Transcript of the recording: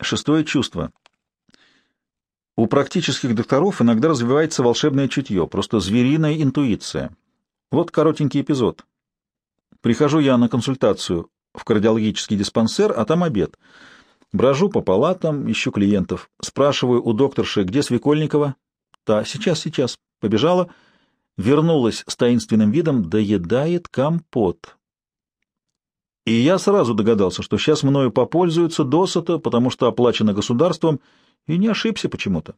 Шестое чувство. У практических докторов иногда развивается волшебное чутье, просто звериная интуиция. Вот коротенький эпизод. Прихожу я на консультацию в кардиологический диспансер, а там обед. Брожу по палатам, ищу клиентов. Спрашиваю у докторши, где Свекольникова? Та, сейчас, сейчас. Побежала. Вернулась с таинственным видом, доедает компот. И я сразу догадался, что сейчас мною попользуются досыта, потому что оплачено государством, и не ошибся почему-то.